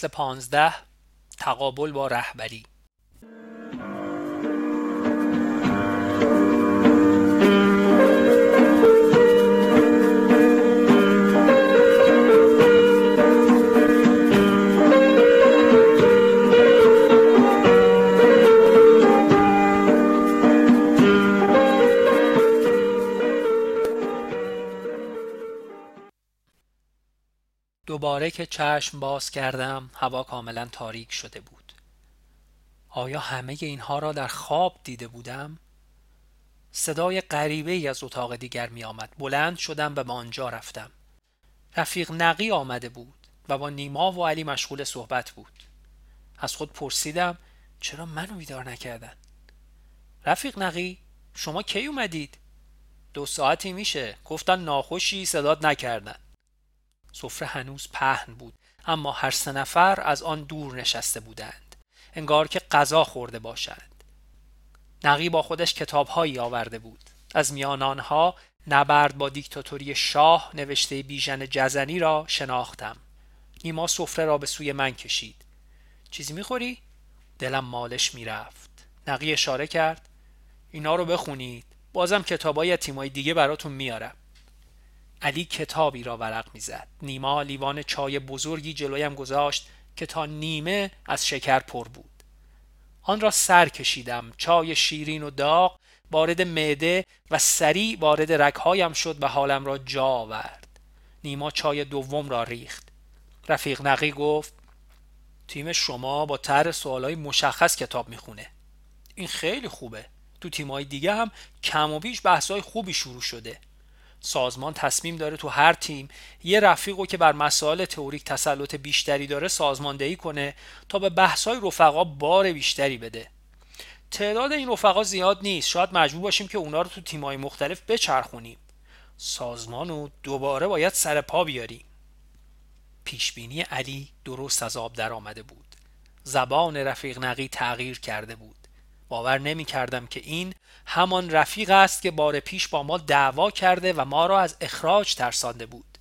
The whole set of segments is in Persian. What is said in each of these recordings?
فصل پانزده تقابل با رهبری. دوباره که چشم باز کردم هوا کاملا تاریک شده بود آیا همه اینها را در خواب دیده بودم؟ صدای غریبه ای از اتاق دیگر می آمد. بلند شدم و به آنجا رفتم. رفیق نقی آمده بود و با نیما و علی مشغول صحبت بود. از خود پرسیدم چرا منو بیدار نکردن؟ رفیق نقی شما کی اومدید؟ دو ساعتی میشه گفتن ناخوشی صدات نکردن سفره هنوز پهن بود اما هر سه نفر از آن دور نشسته بودند. انگار که غذا خورده باشند. نقی با خودش کتابهایی آورده بود. از میان آنها نبرد با دیکتاتوری شاه نوشته بیژن جزنی را شناختم. نیما سفره را به سوی من کشید. چیزی می‌خوری؟ دلم مالش می‌رفت. نقی اشاره کرد. اینا رو بخونید. بازم کتابای تیمای دیگه براتون میارم. علی کتابی را ورق می‌زد. نیما لیوان چای بزرگی جلویم گذاشت که تا نیمه از شکر پر بود. آن را سر کشیدم. چای شیرین و داغ وارد معده و سریع وارد رگهایم شد و حالم را جا آورد. نیما چای دوم را ریخت. رفیق نقی گفت تیم شما با طرح سوالای مشخص کتاب می‌خونه. این خیلی خوبه. تو تیمای دیگه هم کم و بیش بحثای خوبی شروع شده. سازمان تصمیم داره تو هر تیم یه رفیقو که بر مسائل تئوریک تسلط بیشتری داره سازماندهی کنه تا به بحث‌های رفقا بار بیشتری بده. تعداد این رفقا زیاد نیست. شاید مجبور باشیم که اونا رو تو تیمای مختلف بچرخونیم. سازمانو دوباره باید سر پا بیاریم. پیشبینی علی درست از آب در آمده بود. زبان رفیق نقی تغییر کرده بود. باور نمی کردم که این همان رفیق است که بار پیش با ما دعوا کرده و ما را از اخراج ترسانده بود.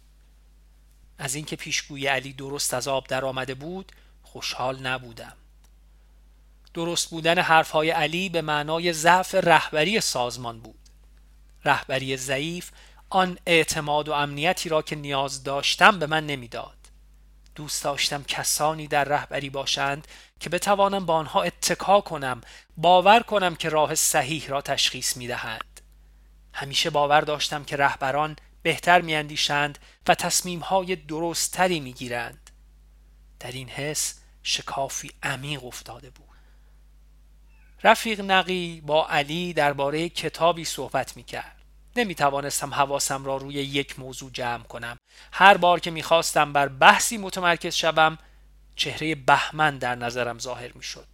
از اینکه پیشگوی علی درست از آب در آمده بود خوشحال نبودم. درست بودن حرفهای علی به معنای ضعف رهبری سازمان بود. رهبری ضعیف آن اعتماد و امنیتی را که نیاز داشتم به من نمی‌داد. دوست داشتم کسانی در رهبری باشند که بتوانم با آنها اتکا کنم باور کنم که راه صحیح را تشخیص می دهند. همیشه باور داشتم که رهبران بهتر میاندیشند و تصمیمهای درستتری می‌گیرند. در این حس شکافی عمیق افتاده بود. رفیق نقی با علی درباره کتابی صحبت می کرد. نمی توانستم حواسم را روی یک موضوع جمع کنم. هر بار که می‌خواستم بر بحثی متمرکز شوم چهره بهمن در نظرم ظاهر می شد.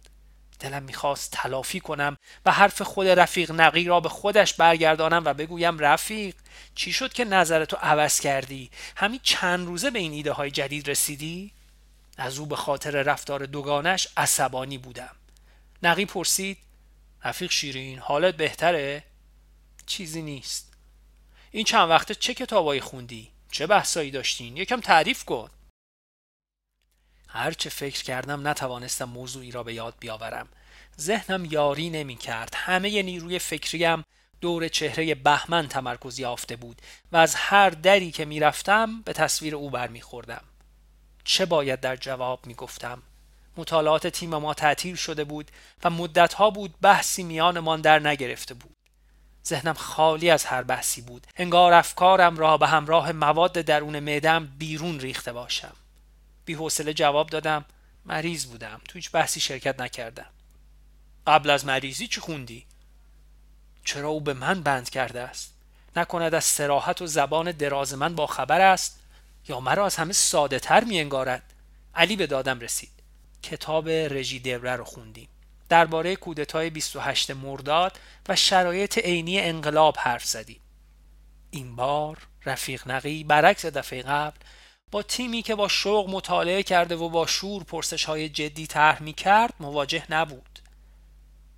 دلم می‌خواست تلافی کنم و حرف خود رفیق نقی را به خودش برگردانم و بگویم رفیق چی شد که نظرتو عوض کردی؟ همین چند روزه به این ایده های جدید رسیدی؟ از او به خاطر رفتار دوگانش عصبانی بودم. نقی پرسید رفیق شیرین حالت بهتره؟ چیزی نیست. این چند وقته چه کتابایی خوندی؟ چه بحثایی داشتین؟ یکم تعریف کن. هرچه فکر کردم نتوانستم موضوعی را به یاد بیاورم. ذهنم یاری نمی کرد همه نیروی فکریم دور چهره بهمن تمرکز یافته بود و از هر دری که می‌رفتم به تصویر او برمیخوردم. چه باید در جواب می‌گفتم؟ مطالعات تیم ما تعطیل شده بود و مدتها بود بحثی میانمان در نگرفته بود. ذهنم خالی از هر بحثی بود. انگار افکارم را به همراه مواد درون معدم بیرون ریخته باشم. بی حوصله جواب دادم مریض بودم تو هیچ بحثی شرکت نکردم. قبل از مریضی چی خوندی؟ چرا او به من بند کرده است؟ نکند از سراحت و زبان دراز من با خبر است؟ یا مرا از همه ساده تر می انگارد علی به دادم رسید. کتاب رژی دوره رو خوندیم. درباره کودتای 28 مرداد و شرایط عینی انقلاب حرف زدیم. این بار رفیق نقی برعکس دفعه قبل با تیمی که با شوق مطالعه کرده و با شور پرسش های جدی طرح می کرد مواجه نبود.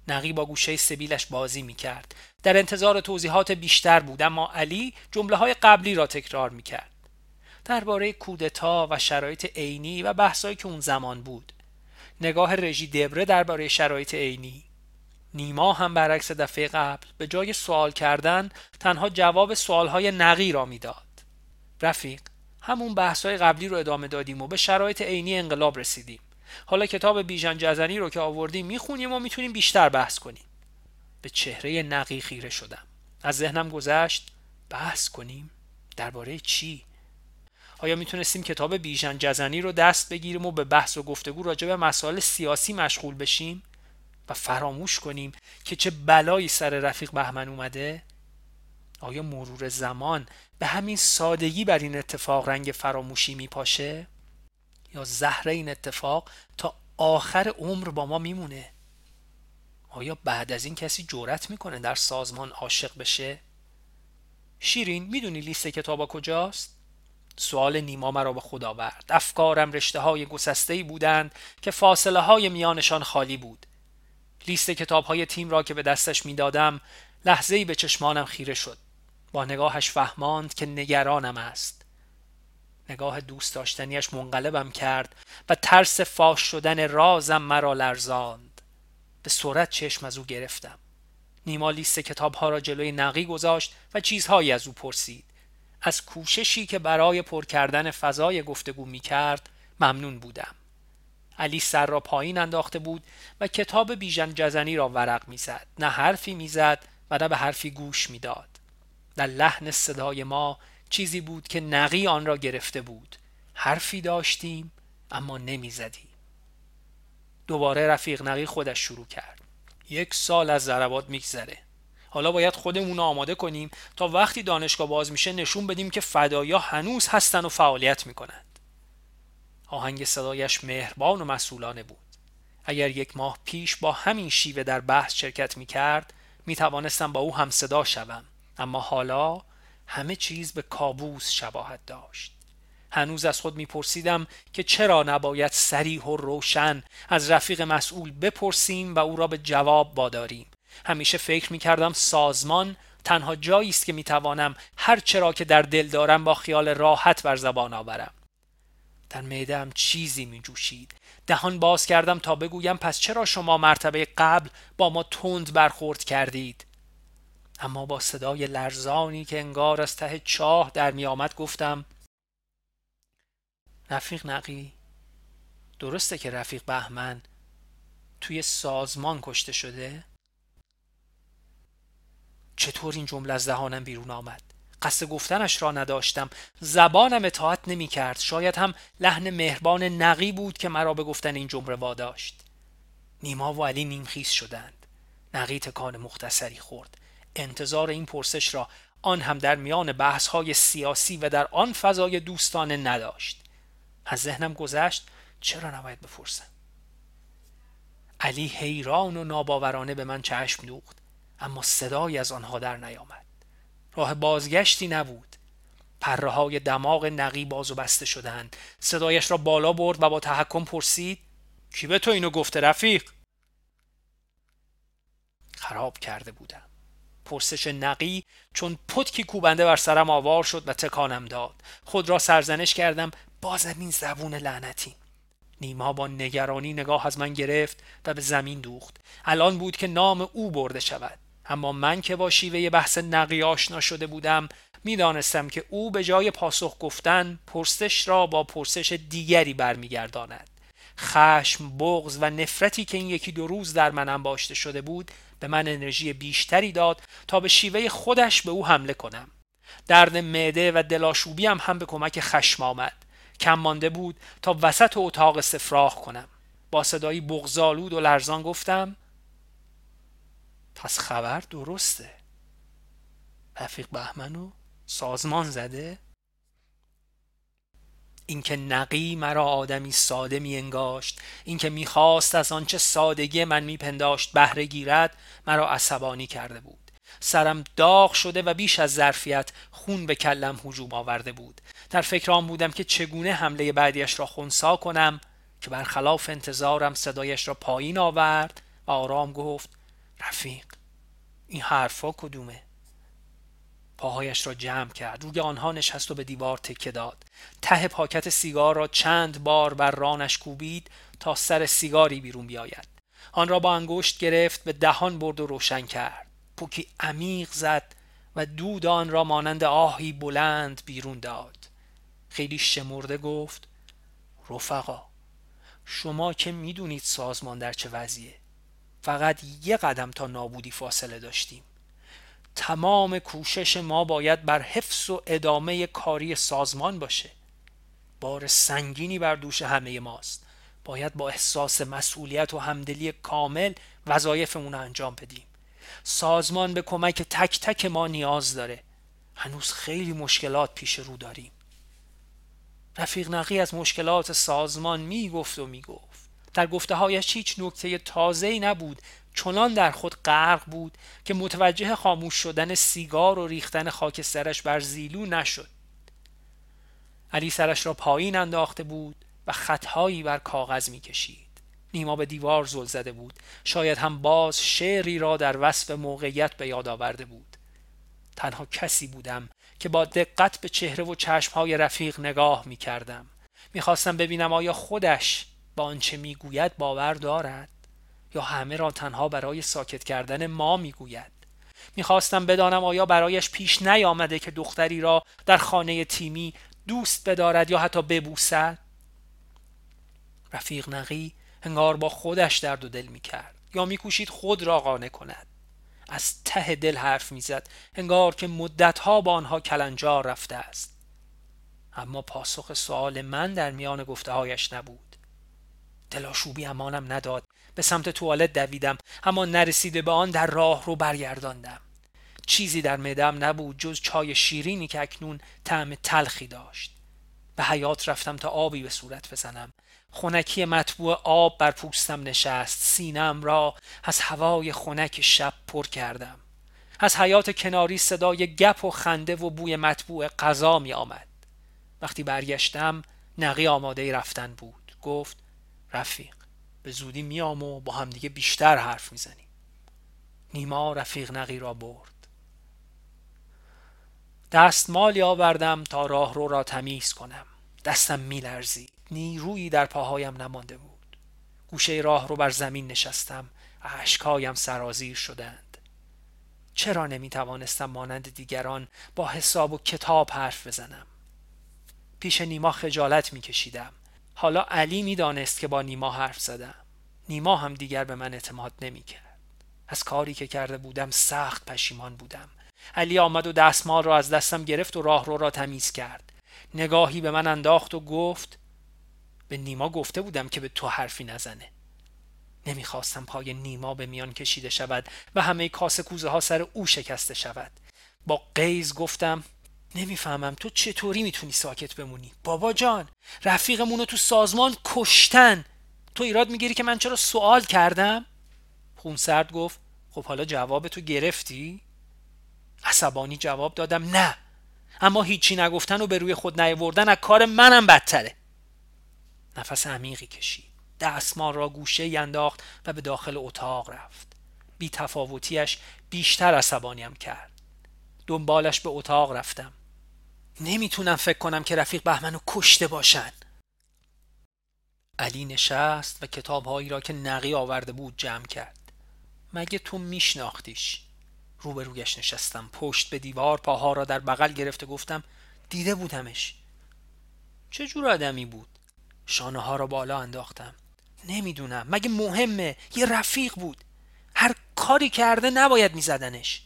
نقی با گوشه سبیلش بازی می کرد در انتظار توضیحات بیشتر بود اما علی جمله های قبلی را تکرار می کرد درباره کودتا و شرایط عینی و بحثایی که اون زمان بود. نگاه رژی دبره درباره شرایط عینی. نیما هم برعکس دفعه قبل به جای سوال کردن تنها جواب سوالهای نقی را می‌داد. رفیق همون بحثای قبلی رو ادامه دادیم و به شرایط عینی انقلاب رسیدیم. حالا کتاب بیژن جزنی رو که آوردیم می‌خونیم و می‌تونیم بیشتر بحث کنیم. به چهره نقی خیره شدم. از ذهنم گذشت بحث کنیم درباره چی؟ آیا می‌تونستیم کتاب بیژن جزنی رو دست بگیریم و به بحث و گفتگو راجع به مسائل سیاسی مشغول بشیم و فراموش کنیم که چه بلایی سر رفیق بهمن اومده؟ آیا مرور زمان به همین سادگی بر این اتفاق رنگ فراموشی میپاشه؟ یا زهر این اتفاق تا آخر عمر با ما میمونه؟ آیا بعد از این کسی جرأت می‌کنه در سازمان عاشق بشه؟ شیرین می‌دونی لیست کتابا کجاست؟ سوال نیما مرا به خدا آورد. افکارم رشته های گسسته بودند که فاصله های میانشان خالی بود. لیست کتاب های تیم را که به دستش می‌دادم لحظه ای به چشمانم خیره شد. با نگاهش فهماند که نگرانم است. نگاه دوست داشتنیش منقلبم کرد و ترس فاش شدن رازم مرا لرزاند. به سرعت چشم از او گرفتم. نیما لیست کتاب ها را جلوی نقی گذاشت و چیزهایی از او پرسید. از کوششی که برای پر کردن فضای گفتگو می کرد ممنون بودم. علی سر را پایین انداخته بود و کتاب بیژن جزنی را ورق می‌زد. نه حرفی می‌زد و نه به حرفی گوش می‌داد. در لحن صدای ما چیزی بود که نقی آن را گرفته بود. حرفی داشتیم اما نمی‌زدیم. دوباره رفیق نقی خودش شروع کرد. یک سال از ضربات میگذره. حالا باید خودمون آماده کنیم تا وقتی دانشگاه باز میشه نشون بدیم که فدایا هنوز هستن و فعالیت می‌کنند. آهنگ صدایش مهربان و مسئولانه بود. اگر یک ماه پیش با همین شیوه در بحث شرکت می کرد می توانستم با او هم صدا شوم. اما حالا همه چیز به کابوس شباهت داشت. هنوز از خود میپرسیدم که چرا نباید سریح و روشن از رفیق مسئول بپرسیم و او را به جواب باداریم همیشه فکر می‌کردم سازمان تنها جایی است که می‌توانم هر چرا که در دل دارم با خیال راحت بر زبان آورم. در معدهام چیزی می جوشید دهان باز کردم تا بگویم پس چرا شما مرتبه قبل با ما تند برخورد کردید؟ اما با صدای لرزانی که انگار از ته چاه در می آمد گفتم رفیق نقی درسته که رفیق بهمن توی سازمان کشته شده؟ چطور این جمله از دهانم بیرون آمد؟ قصد گفتنش را نداشتم. زبانم اطاعت نمی کرد. شاید هم لحن مهربان نقی بود که مرا به گفتن این جمله واداشت. نیما و علی نیمخیز شدند. نقی تکان مختصری خورد. انتظار این پرسش را. آن هم در میان بحث سیاسی و در آن فضای دوستانه نداشت. از ذهنم گذشت چرا نباید بپرسم؟ علی حیران و ناباورانه به من چشم دوخت اما صدایی از آنها در نیامد. راه بازگشتی نبود. پره های دماغ نقی باز و بسته شدند. صدایش را بالا برد و با تحکم پرسید کی به تو اینو گفته رفیق؟ خراب کرده بودم. پرسش نقی چون پتکی کوبنده بر سرم آوار شد و تکانم داد. خود را سرزنش کردم. بازم این زبون لعنتی. نیما با نگرانی نگاه از من گرفت و به زمین دوخت. الان بود که نام او برده شود. اما من که با شیوه بحث نقی آشنا شده بودم می‌دانستم که او به جای پاسخ گفتن پرسش را با پرسش دیگری برمیگرداند. خشم، بغز و نفرتی که این یکی دو روز در من انباشته شده بود به من انرژی بیشتری داد تا به شیوه خودش به او حمله کنم. درد معده و دلاشوبی هم, هم به کمک خشم آمد. کم مانده بود تا وسط اتاق سفراغ کنم. با صدایی بغزالود و لرزان گفتم پس خبر درسته. رفیق بهمنو سازمان زده؟ اینکه نقی مرا آدمی ساده می انگاشت اینکه می‌خواست از آنچه سادگی من میپنداشت بهره گیرد مرا عصبانی کرده بود. سرم داغ شده و بیش از ظرفیت خون به کلم هجوم آورده بود. در فکر آن بودم که چگونه حمله بعدیش را خونسا کنم که برخلاف انتظارم صدایش را پایین آورد و آرام گفت رفیق این حرفا کدومه؟ پاهایش را جمع کرد. روی آنها نشست و به دیوار تکه داد. ته پاکت سیگار را چند بار بر رانش کوبید تا سر سیگاری بیرون بیاید. آن را با انگشت گرفت به دهان برد و روشن کرد. پوکی عمیق زد و دود آن را مانند آهی بلند بیرون داد. خیلی شمرده گفت رفقا شما که می‌دونید سازمان در چه وضعیه. فقط یه قدم تا نابودی فاصله داشتیم. تمام کوشش ما باید بر حفظ و ادامه کاری سازمان باشه. بار سنگینی بر دوش همه ماست. باید با احساس مسئولیت و همدلی کامل وظایفمون رو انجام بدیم. سازمان به کمک تک تک ما نیاز داره. هنوز خیلی مشکلات پیش رو داریم. رفیق نقی از مشکلات سازمان می گفت و می گفت در گفته هایش هیچ نکته تازه‌ای نبود چنان در خود غرق بود که متوجه خاموش شدن سیگار و ریختن خاکسترش بر زیلو نشد. علی سرش را پایین انداخته بود و خطهایی بر کاغذ می کشید نیما به دیوار زل زده بود. شاید هم باز شعری را در وصف موقعیت به یاد آورده بود. تنها کسی بودم که با دقت به چهره و چشمهای رفیق نگاه می کردم می خواستم ببینم آیا خودش با آنچه می گوید باور دارد یا همه را تنها برای ساکت کردن ما می گوید می خواستم بدانم آیا برایش پیش نیامده که دختری را در خانه تیمی دوست بدارد یا حتی ببوسد؟ رفیق نقی هنگار با خودش درد و دل می کرد یا میکوشید خود را قانع کند. از ته دل حرف می‌زد انگار که مدتها با آنها کلنجار رفته است. اما پاسخ سوال من در میان گفته هایش نبود. دلاشوبی امانم نداد. به سمت توالت دویدم اما نرسیده به آن در راه رو برگرداندم. چیزی در مدم نبود جز چای شیرینی که اکنون طعم تلخی داشت. به حیات رفتم تا آبی به صورت بزنم. خونکی مطبوع آب بر پوستم نشست. سینم را از هوای خونک شب پر کردم. از حیات کناری صدای گپ و خنده و بوی مطبوع غذا می آمد وقتی برگشتم نقی آماده رفتن بود. گفت رفیق. به زودی میام و با همدیگه بیشتر حرف می‌زنیم. نیما رفیق نقی را برد. دستمالی آوردم تا راه رو را تمیز کنم. دستم میلرزید. نیرویی در پاهایم نمانده بود. گوشه راه رو بر زمین نشستم. اشکهایم سرازیر شدند. چرا نمی توانستم مانند دیگران با حساب و کتاب حرف بزنم؟ پیش نیما خجالت می کشیدم حالا علی می دانست که با نیما حرف زدم. نیما هم دیگر به من اعتماد نمی کرد از کاری که کرده بودم سخت پشیمان بودم. علی آمد و دستمال را از دستم گرفت و راه رو را تمیز کرد. نگاهی به من انداخت و گفت به نیما گفته بودم که به تو حرفی نزنه. نمی‌خواستم پای نیما به میان کشیده شود و همه کاسه کوزه ها سر او شکسته شود. با قیز گفتم نمی‌فهمم. تو چطوری می‌تونی ساکت بمونی؟ بابا جان رفیقمونو تو سازمان کشتن. تو ایراد می‌گیری که من چرا سوال کردم؟ خونسرد گفت خب حالا جواب تو گرفتی؟ عصبانی جواب دادم نه. اما هیچی نگفتن و به روی خود نیاوردن از کار منم بدتره. نفس عمیقی کشید. دستمال را گوشه انداخت و به داخل اتاق رفت. بی تفاوتیش بیشتر عصبانیم کرد. دنبالش به اتاق رفتم. نمی‌تونم فکر کنم که رفیق بهمنو کشته باشن. علی نشست و کتابهایی را که نقی آورده بود جمع کرد. مگه تو میشناختیش؟ روبرویش نشستم. پشت به دیوار پاها را در بغل گرفته گفتم دیده بودمش. چه جور آدمی بود؟ شانه ها را بالا انداختم. نمی‌دونم. مگه مهمه؟ یه رفیق بود. هر کاری کرده نباید میزدنش.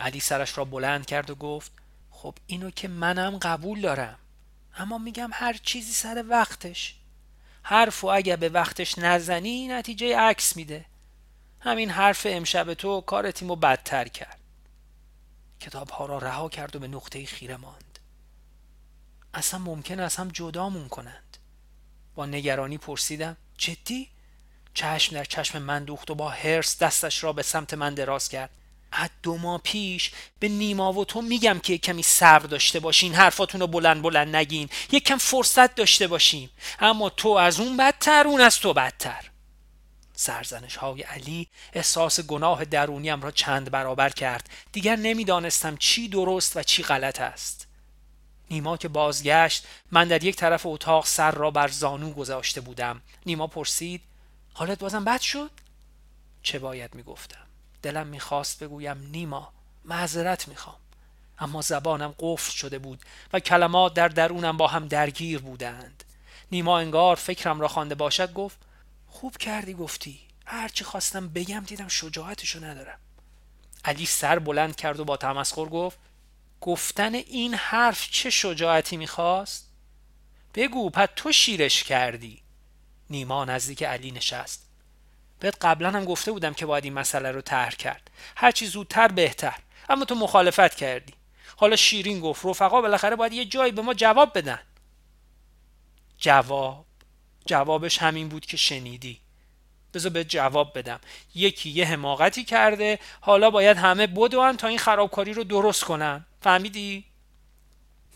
علی سرش را بلند کرد و گفت خب اینو که منم قبول دارم. اما میگم هر چیزی سر وقتش. حرف و اگه به وقتش نزنی نتیجه عکس میده. همین حرف امشب تو کار تیمو بدتر کرد. کتاب ها را رها کرد و به نقطه خیره ماند. اصلا ممکن است هم جدامون کنند. با نگرانی پرسیدم جدی؟ چشم در چشم من دوخت و با هرس دستش را به سمت من دراز کرد. از دو ماه پیش به نیما و تو میگم که کمی صبر داشته باشین حرفاتون رو بلند بلند نگین. یک کم فرصت داشته باشیم اما تو از اون بدتر اون از تو بدتر. سرزنش های علی احساس گناه درونیم را چند برابر کرد. دیگر نمی‌دانستم چی درست و چی غلط است. نیما که بازگشت من در یک طرف اتاق سر را بر زانو گذاشته بودم. نیما پرسید حالت بازم بد شد؟ چه باید می‌گفتم؟ دلم می‌خواست بگویم نیما معذرت می‌خوام. اما زبانم قفل شده بود و کلمات در درونم با هم درگیر بودند. نیما انگار فکرم را خوانده باشد گفت خوب کردی گفتی. هرچی خواستم بگم دیدم شجاعتشو ندارم. علی سر بلند کرد و با تمسخر گفت گفتن این حرف چه شجاعتی می‌خواست؟ بگو پس تو شیرش کردی. نیما نزدیک علی نشست. بهت قبلا هم گفته بودم که باید این مسئله رو طرح کرد. هرچی زودتر بهتر. اما تو مخالفت کردی. حالا شیرین گفت رفقا بالاخره باید یه جایی به ما جواب بدن. جواب. جوابش همین بود که شنیدی. بذار به جواب بدم. یکی یه حماقتی کرده. حالا باید همه بدون تا این خرابکاری رو درست کنن. فهمیدی؟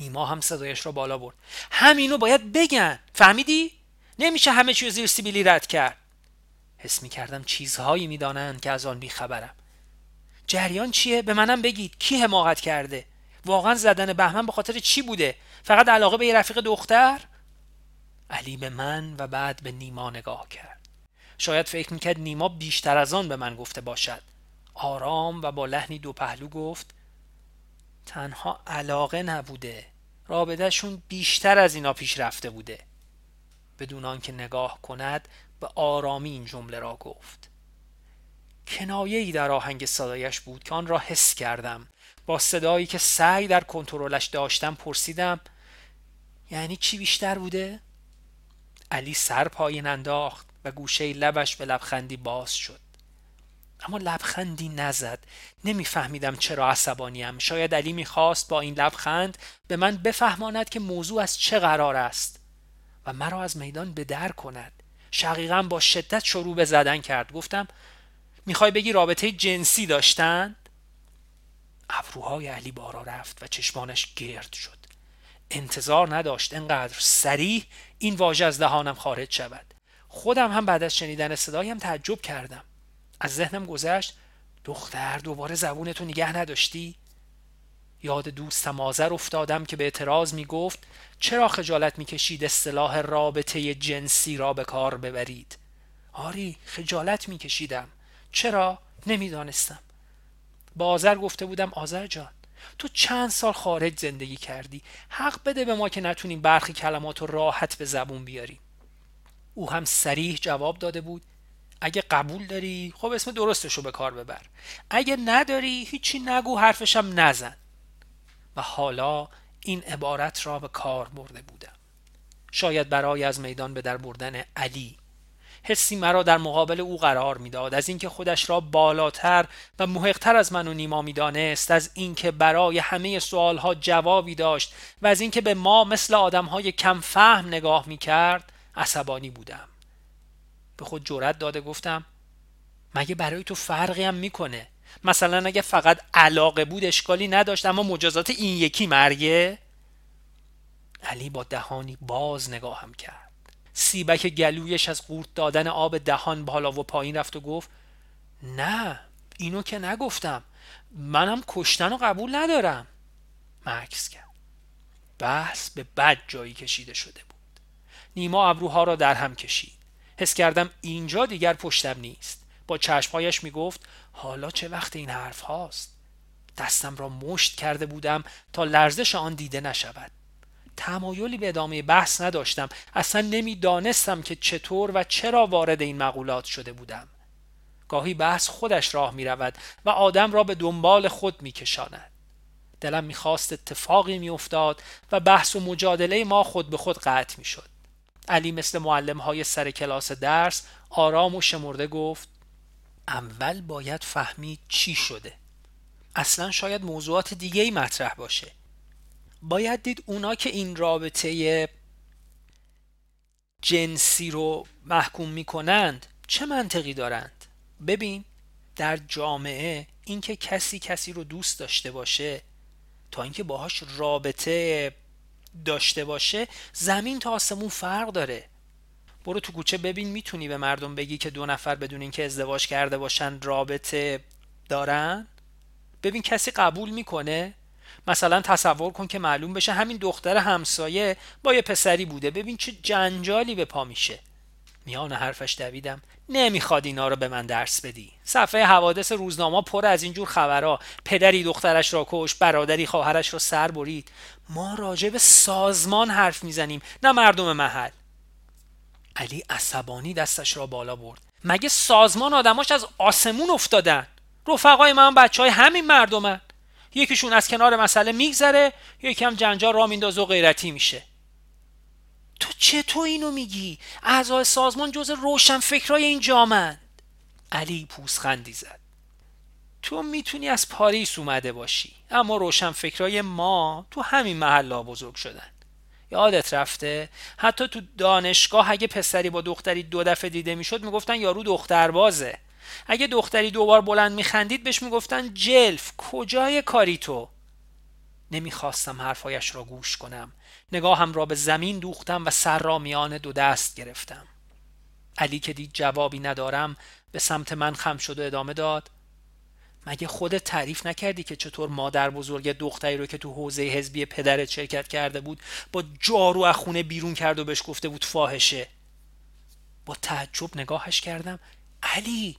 نیما هم صدایش را بالا برد. همینو باید بگن. فهمیدی؟ نمیشه همه چیز زیر سیبیلی رد کرد. حس می کردم چیزهایی می‌دانند که از آن بیخبرم جریان چیه؟ به منم بگید کی حماقت کرده؟ واقعا زدن بهمن به خاطر چی بوده؟ فقط علاقه به یه رفیق دختر؟ علی به من و بعد به نیما نگاه کرد شاید فکر می‌کرد نیما بیشتر از آن به من گفته باشد آرام و با لحنی دو پهلو گفت تنها علاقه نبوده رابطهشون بیشتر از اینا پیش رفته بوده بدون آنکه نگاه کند به آرامی این جمله را گفت. کنایه ای در آهنگ صدایش بود که آن را حس کردم. با صدایی که سعی در کنترلش داشتم پرسیدم یعنی چی بیشتر بوده؟ علی سر پایین انداخت و گوشه لبش به لبخندی باز شد. اما لبخندی نزد. نمیفهمیدم چرا عصبانیم. شاید علی می‌خواست با این لبخند به من بفهماند که موضوع از چه قرار است و مرا از میدان به در کند. شقیقا با شدت شروع به زدن کرد. گفتم می‌خوای بگی رابطه جنسی داشتند ابروهای علی بارا رفت و چشمانش گرد شد. انتظار نداشت انقدر سریح این واژه از دهانم خارج شود. خودم هم بعد از شنیدن صدایم تعجب کردم. از ذهنم گذشت دختر دوباره زبونتو نگه نداشتی؟ یاد دوستم آذر افتادم که به اعتراض می گفت چرا خجالت می کشید اصطلاح رابطه جنسی را به کار ببرید؟ آری خجالت می کشیدم چرا؟ نمی‌دانستم. با آذر گفته بودم آذر جان تو چند سال خارج زندگی کردی؟ حق بده به ما که نتونیم برخی کلمات راحت به زبون بیاریم. او هم سریح جواب داده بود اگه قبول داری خب اسم درستش رو به کار ببر. اگه نداری هیچی نگو حرفشم نزن. و حالا این عبارت را به کار برده بودم. شاید برای از میدان به در بردن علی. حسی مرا در مقابل او قرار می‌داد. از اینکه خودش را بالاتر و محقتر از من و نیما می‌دانست از اینکه برای همه سوالها جوابی داشت و از اینکه به ما مثل آدمهای کم فهم نگاه می‌کرد عصبانی بودم. به خود جرأت داده گفتم مگه برای تو فرقی هم می‌کنه؟ مثلا اگه فقط علاقه بود اشکالی نداشت اما مجازات این یکی مرگه؟ علی با دهانی باز نگاهم کرد. سیبک گلویش از قورت دادن آب دهان بالا و پایین رفت و گفت نه اینو که نگفتم. منم کشتن و قبول ندارم. مکس کرد. بحث به بد جایی کشیده شده بود. نیما ابروها را در هم کشید. حس کردم اینجا دیگر پشتم نیست. با چشمهایش می‌گفت حالا چه وقت این حرف هاست دستم را مشت کرده بودم تا لرزش آن دیده نشود تمایلی به ادامه بحث نداشتم اصلا نمی‌دانستم که چطور و چرا وارد این مقولات شده بودم گاهی بحث خودش راه می رود و آدم را به دنبال خود می کشاند. دلم می‌خواست اتفاقی میافتاد و بحث و مجادله ما خود به خود قطع می شد. علی مثل معلم های سر کلاس درس آرام و شمرده گفت اول باید فهمید چی شده. اصلا شاید موضوعات دیگه ای مطرح باشه. باید دید اونا که این رابطه جنسی رو محکوم می‌کنند چه منطقی دارند؟ ببین در جامعه اینکه کسی کسی رو دوست داشته باشه تا اینکه باهاش رابطه داشته باشه زمین تا آسمون فرق داره. برو تو کوچه ببین می‌تونی به مردم بگی که دو نفر بدون اینکه ازدواج کرده باشن رابطه دارن؟ ببین کسی قبول می‌کنه؟ مثلا تصور کن که معلوم بشه همین دختر همسایه با یه پسری بوده. ببین چه جنجالی به پا میشه. میان حرفش دویدم. نمی‌خواد اینا رو به من درس بدی. صفحه حوادث روزنامه پر از اینجور خبرها. پدری دخترش را کش برادری خواهرش را سر برید. ما راجع به سازمان حرف می‌زنیم نه مردم محل. علی عصبانی دستش را بالا برد. مگه سازمان آدماش از آسمون افتادن؟ رفقای من بچه های همین مردمن. یکیشون از کنار مسئله میگذره یکی هم جنجال را میندازه و غیرتی میشه. تو چطور اینو میگی؟ اعضای سازمان جز روشن فکرای این جامند. علی پوسخندی زد. تو می‌تونی از پاریس اومده باشی اما روشن فکرای ما تو همین محلا بزرگ شدن. یادت رفته؟ حتی تو دانشگاه اگه پسری با دختری دو دفعه دیده می‌شد می‌گفتن یارو دختر بازه. اگه دختری دوبار بلند میخندید بهش می‌گفتن جلف کجای کاری تو؟ نمی‌خواستم حرفایش را گوش کنم. نگاهم را به زمین دوختم و سر را میان دو دست گرفتم. علی که دید جوابی ندارم به سمت من خم شد و ادامه داد. مگه خودت تعریف نکردی که چطور مادر بزرگ دختری رو که تو حوزه حزبی پدرت شرکت کرده بود با جارو از خونه بیرون کرد و بهش گفته بود فاحشه؟ با تعجب نگاهش کردم. علی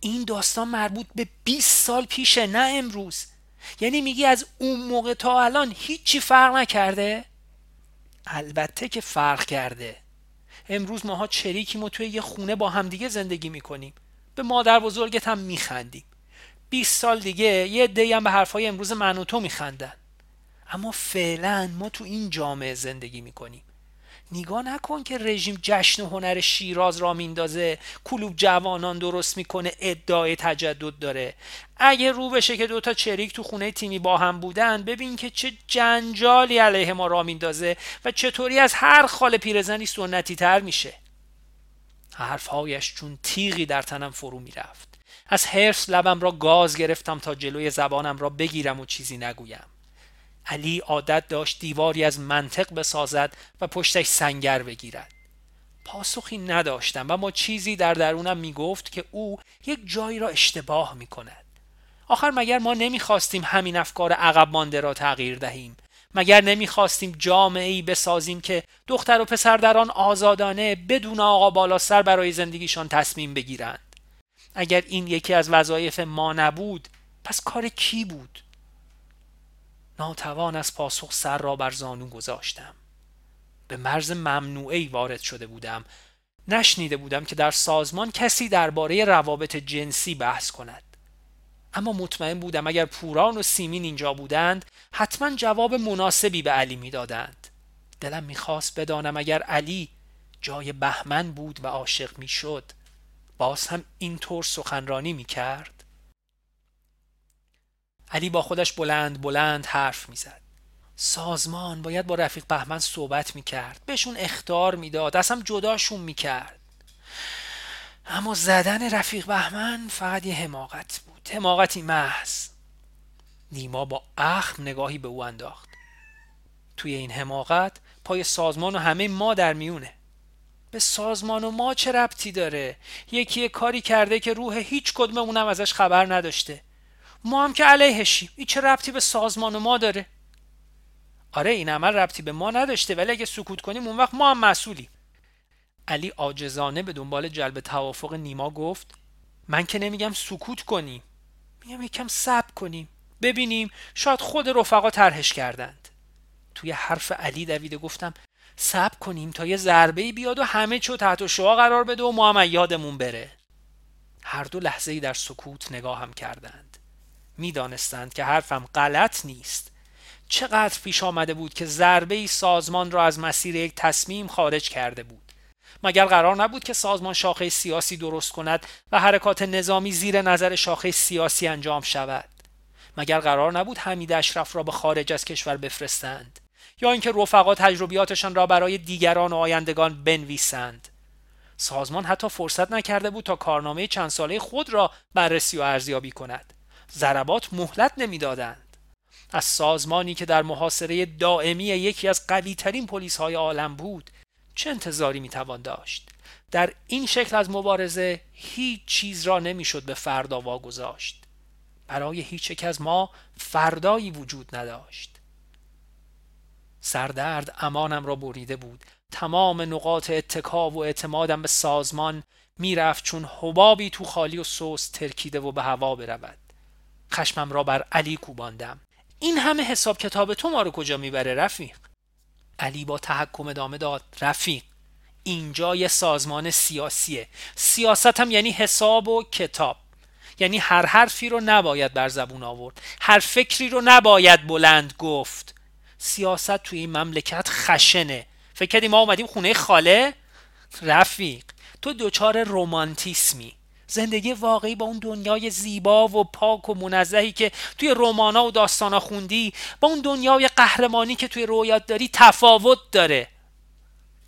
این داستان مربوط به 20 سال پیشه نه امروز. یعنی میگی از اون موقع تا الان هیچی فرق نکرده؟ البته که فرق کرده. امروز ماها چریکیم و توی یه خونه با همدیگه زندگی می‌کنیم. به مادر بزرگت هم میخندیم. 20 سال دیگه یه عده‌ای هم به حرفای امروز من و تو میخندن. اما فعلا ما تو این جامعه زندگی می‌کنیم. نگاه نکن که رژیم جشن هنر شیراز را میندازه کلوب جوانان درست می‌کنه ادعای تجدد داره. اگه رو بشه که دوتا چریک تو خونه تیمی با هم بودن ببین که چه جنجالی علیه ما را میندازه و چطوری از هر خال پیرزنی سنتی تر میشه. حرفهایش چون تیغی در تنم فرو می‌رفت. از حرس لبم را گاز گرفتم تا جلوی زبانم را بگیرم و چیزی نگویم. علی عادت داشت دیواری از منطق بسازد و پشتش سنگر بگیرد. پاسخی نداشتم و ما چیزی در درونم می‌گفت که او یک جایی را اشتباه می کند آخر مگر ما نمی‌خواستیم همین افکار عقب مانده را تغییر دهیم؟ مگر نمی‌خواستیم جامعه ای بسازیم که دختر و پسر در آن آزادانه بدون آقا بالا سر برای زندگیشان تصمیم بگیرند؟ اگر این یکی از وظایف ما نبود پس کار کی بود؟ ناتوان از پاسخ سر را بر زانو گذاشتم. به مرز ممنوعی وارد شده بودم. نشنیده بودم که در سازمان کسی درباره روابط جنسی بحث کند. اما مطمئن بودم اگر پوران و سیمین اینجا بودند حتما جواب مناسبی به علی می‌دادند. دلم می‌خواست بدانم اگر علی جای بهمن بود و عاشق می‌شد. باز هم اینطور سخنرانی می‌کرد. علی با خودش بلند بلند حرف می‌زد. سازمان باید با رفیق بهمن صحبت می‌کرد. بهشون اختار می‌داد. اصلا جداشون می‌کرد. اما زدن رفیق بهمن فقط یه حماقت بود. حماقتی محض. نیما با اخم نگاهی به او انداخت. توی این حماقت پای سازمان و همه ما در میونه. به سازمان و ما چه ربطی داره؟ یکی کاری کرده که روح هیچ کدوممونم ازش خبر نداشته. ما هم که علیهشیم. این چه ربطی به سازمان ما داره؟ آره این عمل ربطی به ما نداشته ولی اگه سکوت کنیم اون وقت ما هم مسئولیم. علی عاجزانه به دنبال جلب توافق نیما گفت من که نمیگم سکوت کنیم. میگم یکم صبر کنیم. ببینیم شاید خود رفقا طرحش کردند. توی حرف علی دویده گفتم صبر کنیم تا یه ضربه بیاد و همه چو تحت شعا قرار بده و ما هم یادمون بره. هر دو لحظه در سکوت نگاهم کردند. می‌دانستند که حرفم غلط نیست. چقدر پیش آمده بود که ضربه سازمان را از مسیر یک تصمیم خارج کرده بود. مگر قرار نبود که سازمان شاخه سیاسی درست کند و حرکات نظامی زیر نظر شاخه سیاسی انجام شود؟ مگر قرار نبود حمید اشرف را به خارج از کشور بفرستند؟ یا اینکه رفقا تجربیاتشان را برای دیگران و آیندگان بنویسند. سازمان حتی فرصت نکرده بود تا کارنامه چند ساله خود را بررسی و ارزیابی کند. ضربات مهلت نمی‌دادند. از سازمانی که در محاصره دائمی یکی از قوی ترین پلیس های عالم بود چه انتظاری می‌توان داشت؟ در این شکل از مبارزه هیچ چیز را نمی‌شد به فردا واگذاشت. برای هیچ یک از ما فردایی وجود نداشت. سردرد امانم را بریده بود. تمام نقاط اتکا و اعتمادم به سازمان می‌رفت چون حبابی تو خالی و سوس ترکیده و به هوا برود. خشمم را بر علی کوباندم. این همه حساب کتاب تو ما رو کجا می‌بره رفیق؟ علی با تحکم ادامه داد. رفیق اینجا یه سازمان سیاسیه. سیاست هم یعنی حساب و کتاب. یعنی هر حرفی رو نباید بر زبون آورد. هر فکری رو نباید بلند گفت. سیاست توی این مملکت خشنه. فکر کردی ما اومدیم خونه خاله؟ رفیق تو دوچار رومانتیسمی. زندگی واقعی با اون دنیای زیبا و پاک و منزهی که توی رومانا و داستانا خوندی با اون دنیای قهرمانی که توی رویات داری تفاوت داره.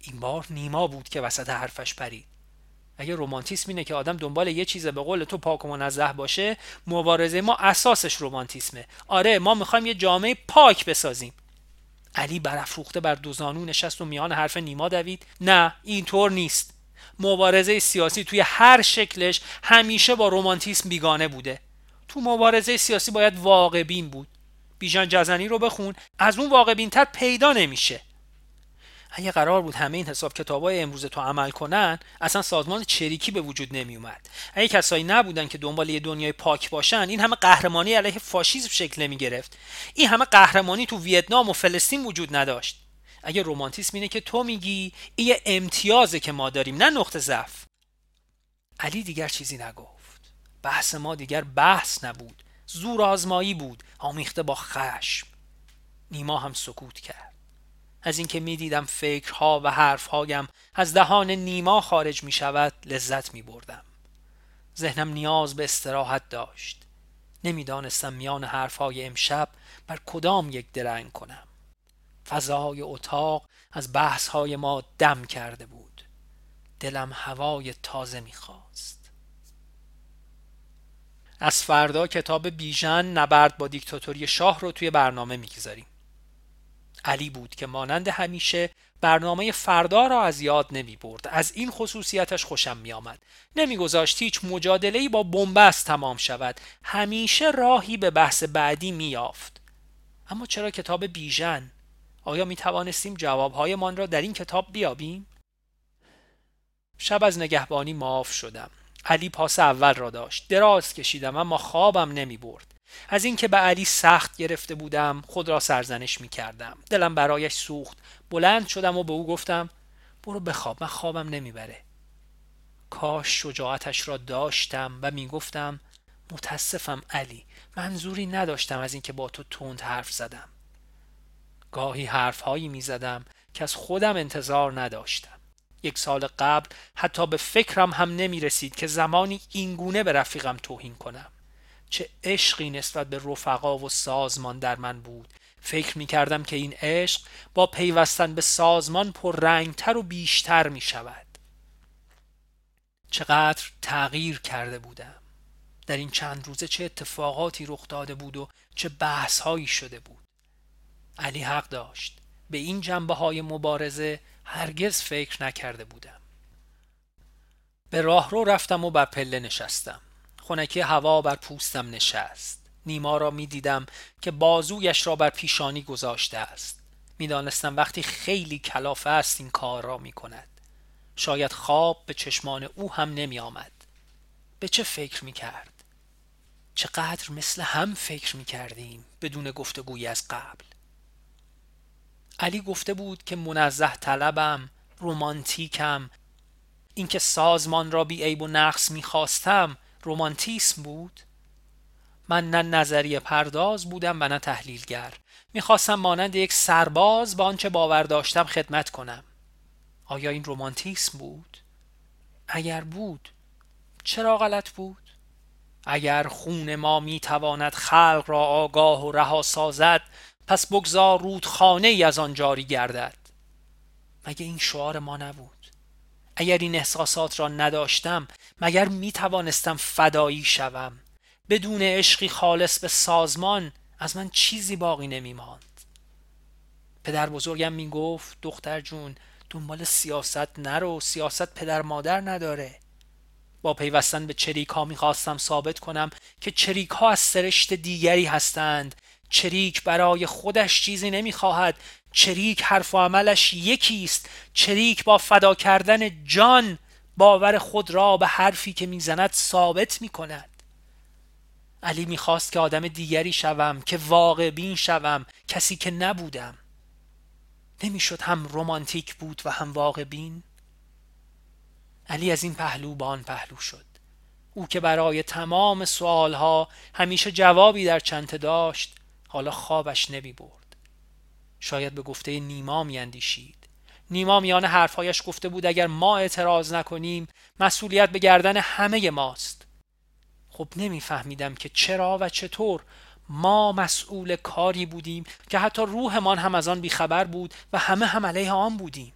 این بار نیما بود که وسط حرفش پرید. اگه رومانتیسم اینه که آدم دنبال یه چیز به قول تو پاک و منزه باشه مبارزه ما اساسش رومانتیسمه. آره ما می‌خوایم یه جامعه پاک بسازیم. علی برافروخته بر دو زانو نشست و میان حرف نیما دوید. نه اینطور نیست. مبارزه سیاسی توی هر شکلش همیشه با رومانتیسم بیگانه بوده. تو مبارزه سیاسی باید واقع بین بود. بیژن جزنی رو بخون. از اون واقع بینتر پیدا نمیشه. اگه قرار بود همه این حساب کتابای امروز تو عمل کنن اصلا سازمان چریکی به وجود نمی اومد اگه کسایی نبودن که دنبال یه دنیای پاک باشن این همه قهرمانی علیه فاشیسم شکل نمی گرفت این همه قهرمانی تو ویتنام و فلسطین وجود نداشت. اگه رومانتیسم اینه که تو میگی این یه امتیازه که ما داریم نه نقطه ضعف. علی دیگر چیزی نگفت. بحث ما دیگر بحث نبود. زور آزمایی بود. آمیخته با خشم. نیما هم سکوت کرد. از اینکه می‌دیدم فکرها و حرفهایم از دهان نیما خارج می شود لذت می بردم. ذهنم نیاز به استراحت داشت. نمی‌دانستم میان حرفهای امشب بر کدام یک درنگ کنم. فضای اتاق از بحثهای ما دم کرده بود. دلم هوای تازه می‌خواست. از فردا کتاب بیژن نبرد با دیکتاتوری شاه رو توی برنامه می‌گذاریم. علی بود که مانند همیشه برنامه فردا را از یاد نمی برد. از این خصوصیتش خوشم می آمد. نمی گذاشت هیچ مجادله با بنبست تمام شود. همیشه راهی به بحث بعدی می یافت. اما چرا کتاب بیژن؟ آیا می توانستیم جوابهایمان را در این کتاب بیابیم؟ شب از نگهبانی معاف شدم. علی پاس اول را داشت. دراز کشیدم اما خوابم نمی برد. از اینکه به علی سخت گرفته بودم خود را سرزنش می کردم دلم برایش سوخت. بلند شدم و به او گفتم برو بخواب من خوابم نمی‌بره. کاش شجاعتش را داشتم و می گفتم متاسفم علی منظوری نداشتم از اینکه با تو تند حرف زدم. گاهی حرفهایی می زدم که از خودم انتظار نداشتم. یک سال قبل حتی به فکرم هم نمی رسید که زمانی اینگونه به رفیقم توهین کنم. چه عشقی نسبت به رفقا و سازمان در من بود. فکر می کردم که این عشق با پیوستن به سازمان پر رنگتر و بیشتر می شود چقدر تغییر کرده بودم. در این چند روزه چه اتفاقاتی رخ داده بود و چه بحث هایی شده بود. علی حق داشت. به این جنبه های مبارزه هرگز فکر نکرده بودم. به راه رو رفتم و بر پله نشستم. خونکی هوا بر پوستم نشست. نیما را می دیدم که بازویش را بر پیشانی گذاشته است. می‌دانستم وقتی خیلی کلافه است این کار را می کند شاید خواب به چشمان او هم نمی آمد به چه فکر می کرد چقدر مثل هم فکر می کردیم بدون گفتگویی از قبل. علی گفته بود که منزه طلبم رومانتیکم اینکه سازمان را بی عیب و نقص می‌خواستم رومانتیسم بود؟ من نه نظریه پرداز بودم و نه تحلیلگر. می‌خواستم مانند یک سرباز با آنچه باور داشتم خدمت کنم. آیا این رومانتیسم بود؟ اگر بود چرا غلط بود؟ اگر خون ما می‌تواند خلق را آگاه و رها سازد پس بگذار رودخانه ای از آن جاری گردد. مگه این شعار ما نبود؟ اگر این احساسات را نداشتم مگر می توانستم فدایی شوم؟ بدون عشقی خالص به سازمان از من چیزی باقی نمی ماند پدر بزرگم می گفت دختر جون دنبال سیاست نرو سیاست پدر مادر نداره. با پیوستن به چریک ها می‌خواستم ثابت کنم که چریک ها از سرشت دیگری هستند. چریک برای خودش چیزی نمی‌خواهد. چریک حرف و عملش یکی است چریک با فدا کردن جان باور خود را به حرفی که می‌زند ثابت می‌کند. علی می‌خواست که آدم دیگری شوم که واقع بین شوم کسی که نبودم. نمی‌شد هم رمانتیک بود و هم واقع بین علی از این پهلو به آن پهلو شد. او که برای تمام سوالها همیشه جوابی در چنته داشت حالا خوابش نمی برد شاید به گفته نیما میاندیشید. نیما میان حرفهایش گفته بود اگر ما اعتراض نکنیم مسئولیت به گردن همه ماست. خب نمیفهمیدم که چرا و چطور ما مسئول کاری بودیم که حتی روحمان هم از آن بیخبر بود و همه هم علیه آن بودیم.